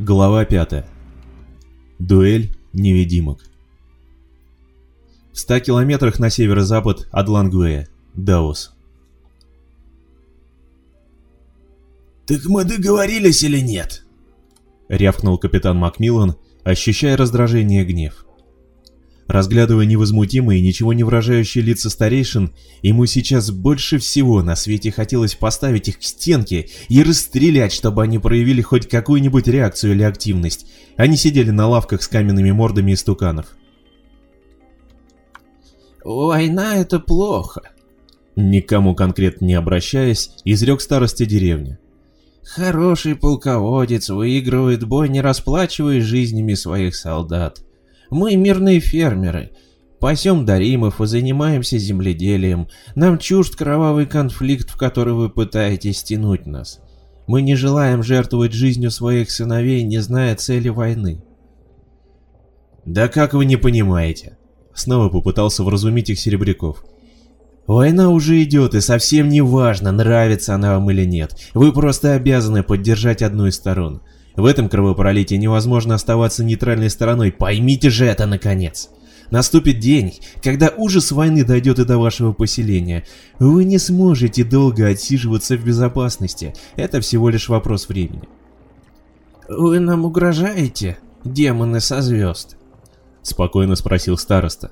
Глава 5. Дуэль невидимок. В 100 километрах на северо-запад от Лангвея, Даос. «Так мы договорились или нет?» — рявкнул капитан Макмиллан, ощущая раздражение и гнев. Разглядывая невозмутимые, ничего не выражающие лица старейшин, ему сейчас больше всего на свете хотелось поставить их к стенке и расстрелять, чтобы они проявили хоть какую-нибудь реакцию или активность. Они сидели на лавках с каменными мордами истуканов. «Война — это плохо», — никому конкретно не обращаясь, изрек старости деревни. «Хороший полководец выигрывает бой, не расплачиваясь жизнями своих солдат». Мы мирные фермеры. Пасем даримов и занимаемся земледелием. Нам чужд кровавый конфликт, в который вы пытаетесь тянуть нас. Мы не желаем жертвовать жизнью своих сыновей, не зная цели войны. Да как вы не понимаете? Снова попытался вразумить их Серебряков. Война уже идет, и совсем не важно, нравится она вам или нет. Вы просто обязаны поддержать одну из сторон. В этом кровопролитии невозможно оставаться нейтральной стороной, поймите же это наконец. Наступит день, когда ужас войны дойдет и до вашего поселения. Вы не сможете долго отсиживаться в безопасности, это всего лишь вопрос времени. «Вы нам угрожаете, демоны со звезд?» — спокойно спросил староста.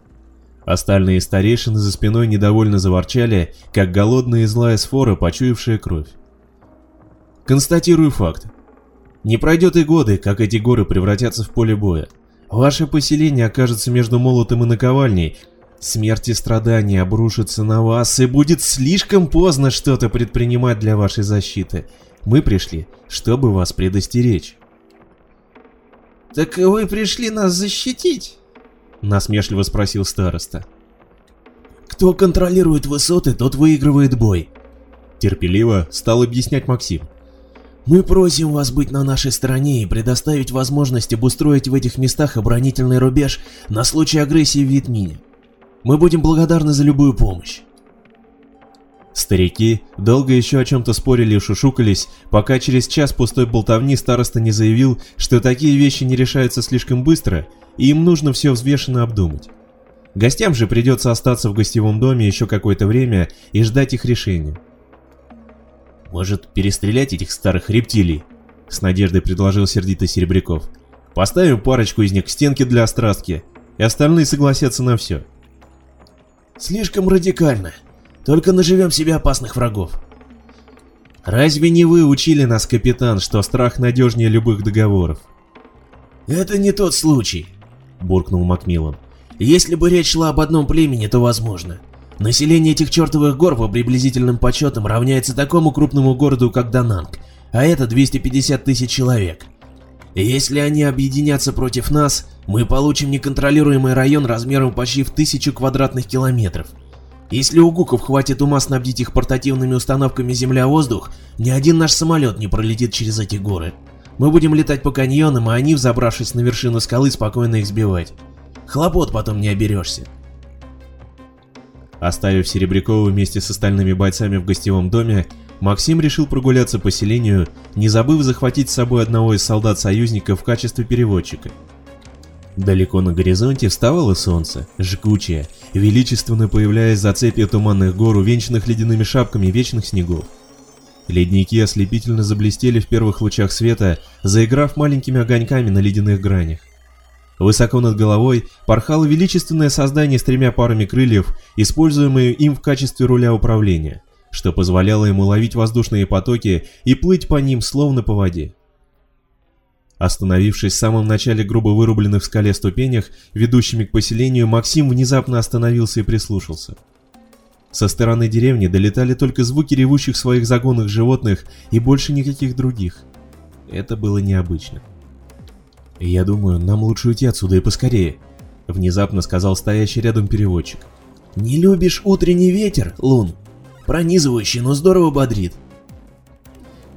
Остальные старейшины за спиной недовольно заворчали, как голодная и злая сфора, почуявшая кровь. Констатирую факт. Не пройдет и годы, как эти горы превратятся в поле боя. Ваше поселение окажется между молотом и наковальней. Смерть и страдания обрушатся на вас, и будет слишком поздно что-то предпринимать для вашей защиты. Мы пришли, чтобы вас предостеречь. «Так вы пришли нас защитить?» — насмешливо спросил староста. «Кто контролирует высоты, тот выигрывает бой», — терпеливо стал объяснять Максим. Мы просим вас быть на нашей стороне и предоставить возможность обустроить в этих местах оборонительный рубеж на случай агрессии в Вьетмине. Мы будем благодарны за любую помощь. Старики долго еще о чем-то спорили и шушукались, пока через час пустой болтовни староста не заявил, что такие вещи не решаются слишком быстро, и им нужно все взвешенно обдумать. Гостям же придется остаться в гостевом доме еще какое-то время и ждать их решения. «Может, перестрелять этих старых рептилий?» — с надеждой предложил сердито Серебряков. «Поставим парочку из них к стенке для острастки, и остальные согласятся на все». «Слишком радикально. Только наживем себе опасных врагов». «Разве не вы учили нас, капитан, что страх надежнее любых договоров?» «Это не тот случай», — буркнул Макмиллан. «Если бы речь шла об одном племени, то возможно. Население этих чертовых гор по приблизительным подсчетам равняется такому крупному городу, как Дананг, а это 250 тысяч человек. Если они объединятся против нас, мы получим неконтролируемый район размером почти в тысячу квадратных километров. Если у гуков хватит ума снабдить их портативными установками земля-воздух, ни один наш самолет не пролетит через эти горы. Мы будем летать по каньонам, а они, взобравшись на вершину скалы, спокойно их сбивать. Хлопот потом не оберешься. Оставив Серебрякова вместе с остальными бойцами в гостевом доме, Максим решил прогуляться по селению, не забыв захватить с собой одного из солдат-союзников в качестве переводчика. Далеко на горизонте вставало солнце, жгучее, величественно появляясь за цепью туманных гор, увенчанных ледяными шапками вечных снегов. Ледники ослепительно заблестели в первых лучах света, заиграв маленькими огоньками на ледяных гранях. Высоко над головой порхало величественное создание с тремя парами крыльев, используемое им в качестве руля управления, что позволяло ему ловить воздушные потоки и плыть по ним словно по воде. Остановившись в самом начале грубо вырубленных в скале ступенях, ведущими к поселению, Максим внезапно остановился и прислушался. Со стороны деревни долетали только звуки ревущих своих загонных животных и больше никаких других. Это было необычно. «Я думаю, нам лучше уйти отсюда и поскорее», — внезапно сказал стоящий рядом переводчик. «Не любишь утренний ветер, Лун? Пронизывающий, но здорово бодрит».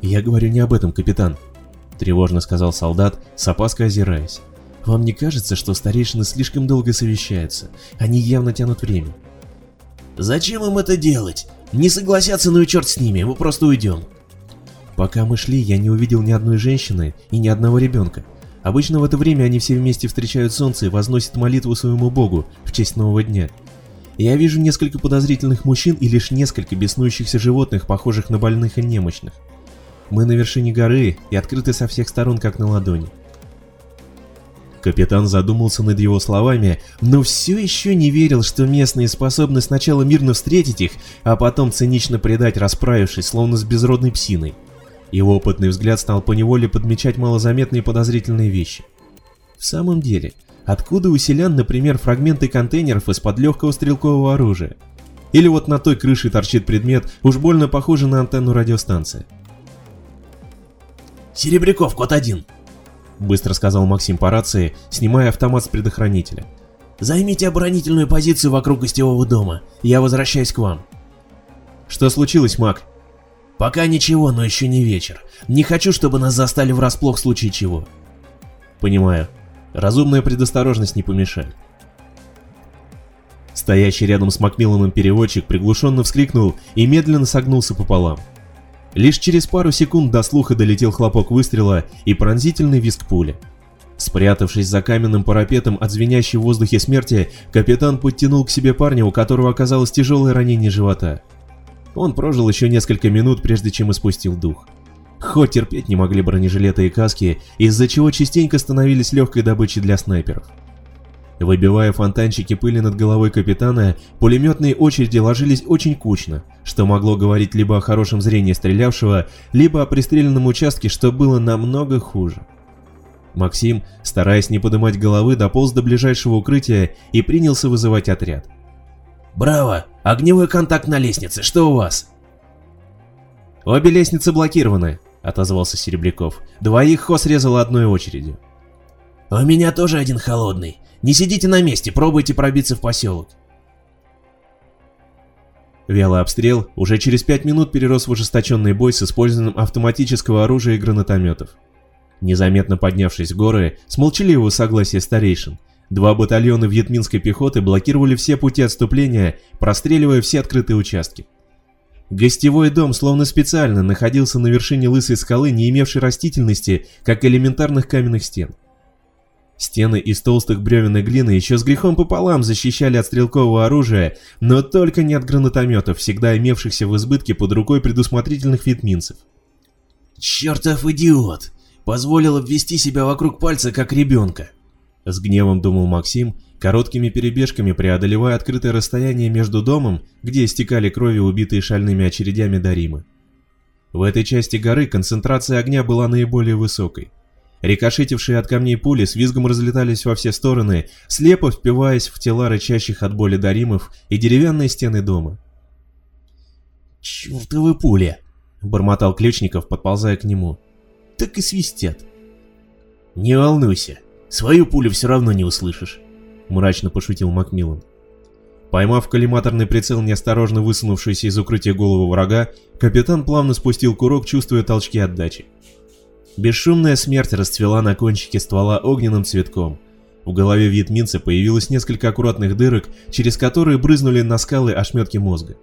«Я говорю не об этом, капитан», — тревожно сказал солдат, с опаской озираясь. «Вам не кажется, что старейшины слишком долго совещаются? Они явно тянут время». «Зачем им это делать? Не согласятся, ну и черт с ними, мы просто уйдем». Пока мы шли, я не увидел ни одной женщины и ни одного ребенка. Обычно в это время они все вместе встречают солнце и возносят молитву своему богу в честь нового дня. Я вижу несколько подозрительных мужчин и лишь несколько беснующихся животных, похожих на больных и немощных. Мы на вершине горы и открыты со всех сторон, как на ладони. Капитан задумался над его словами, но все еще не верил, что местные способны сначала мирно встретить их, а потом цинично предать, расправившись, словно с безродной псиной. Его опытный взгляд стал поневоле подмечать малозаметные подозрительные вещи. В самом деле, откуда у селян, например, фрагменты контейнеров из-под легкого стрелкового оружия? Или вот на той крыше торчит предмет, уж больно похожий на антенну радиостанции. «Серебряков, код один!» — быстро сказал Максим по рации, снимая автомат с предохранителя. «Займите оборонительную позицию вокруг гостевого дома, я возвращаюсь к вам». «Что случилось, Мак?» «Пока ничего, но еще не вечер. Не хочу, чтобы нас застали врасплох в случае чего». «Понимаю. Разумная предосторожность не помешает». Стоящий рядом с Макмилланом переводчик приглушенно вскрикнул и медленно согнулся пополам. Лишь через пару секунд до слуха долетел хлопок выстрела и пронзительный визг пули. Спрятавшись за каменным парапетом от звенящей в воздухе смерти, капитан подтянул к себе парня, у которого оказалось тяжелое ранение живота. Он прожил еще несколько минут, прежде чем испустил дух. Хоть терпеть не могли бронежилеты и каски, из-за чего частенько становились легкой добычей для снайперов. Выбивая фонтанчики пыли над головой капитана, пулеметные очереди ложились очень кучно, что могло говорить либо о хорошем зрении стрелявшего, либо о пристреленном участке, что было намного хуже. Максим, стараясь не поднимать головы, дополз до ближайшего укрытия и принялся вызывать отряд. «Браво! Огневой контакт на лестнице, что у вас?» «Обе лестницы блокированы», — отозвался Серебряков. «Двоих Хо срезало одной очередью». «У меня тоже один холодный. Не сидите на месте, пробуйте пробиться в поселок. Вялый обстрел уже через пять минут перерос в ожесточенный бой с использованием автоматического оружия и гранатометов. Незаметно поднявшись в горы, с молчаливого согласия старейшин, два батальона вьетминской пехоты блокировали все пути отступления, простреливая все открытые участки. Гостевой дом словно специально находился на вершине лысой скалы, не имевшей растительности, как элементарных каменных стен. Стены из толстых бревен и глины еще с грехом пополам защищали от стрелкового оружия, но только не от гранатометов, всегда имевшихся в избытке под рукой предусмотрительных вьетминцев. «Чертов идиот! Позволил обвести себя вокруг пальца, как ребенка!» С гневом думал Максим, короткими перебежками преодолевая открытое расстояние между домом, где истекали крови убитые шальными очередями Даримы. В этой части горы концентрация огня была наиболее высокой. Рикошетившие от камней пули с визгом разлетались во все стороны, слепо впиваясь в тела рычащих от боли даримов и деревянные стены дома. «Чёртовы пули!» — бормотал Ключников, подползая к нему. «Так и свистят». «Не волнуйся, свою пулю все равно не услышишь», — мрачно пошутил Макмиллан. Поймав коллиматорный прицел неосторожно высунувшийся из укрытия голову врага, капитан плавно спустил курок, чувствуя толчки отдачи. Бесшумная смерть расцвела на кончике ствола огненным цветком. В голове вьетминца появилось несколько аккуратных дырок, через которые брызнули на скалы ошметки мозга.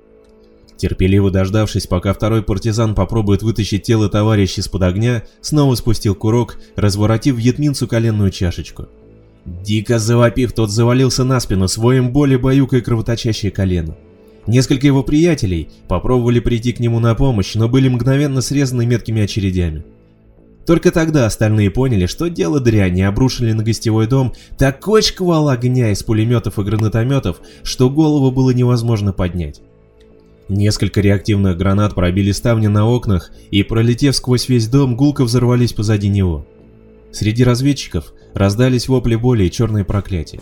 Терпеливо дождавшись, пока второй партизан попробует вытащить тело товарища из-под огня, снова спустил курок, разворотив вьетминцу коленную чашечку. Дико завопив, тот завалился на спину, своим боли баюкой кровоточащее колено. Несколько его приятелей попробовали прийти к нему на помощь, но были мгновенно срезаны меткими очередями. Только тогда остальные поняли, что дело дрянь и обрушили на гостевой дом такой шквал огня из пулеметов и гранатометов, что голову было невозможно поднять. Несколько реактивных гранат пробили ставни на окнах и, пролетев сквозь весь дом, гулко взорвались позади него. Среди разведчиков раздались вопли боли и черные проклятия.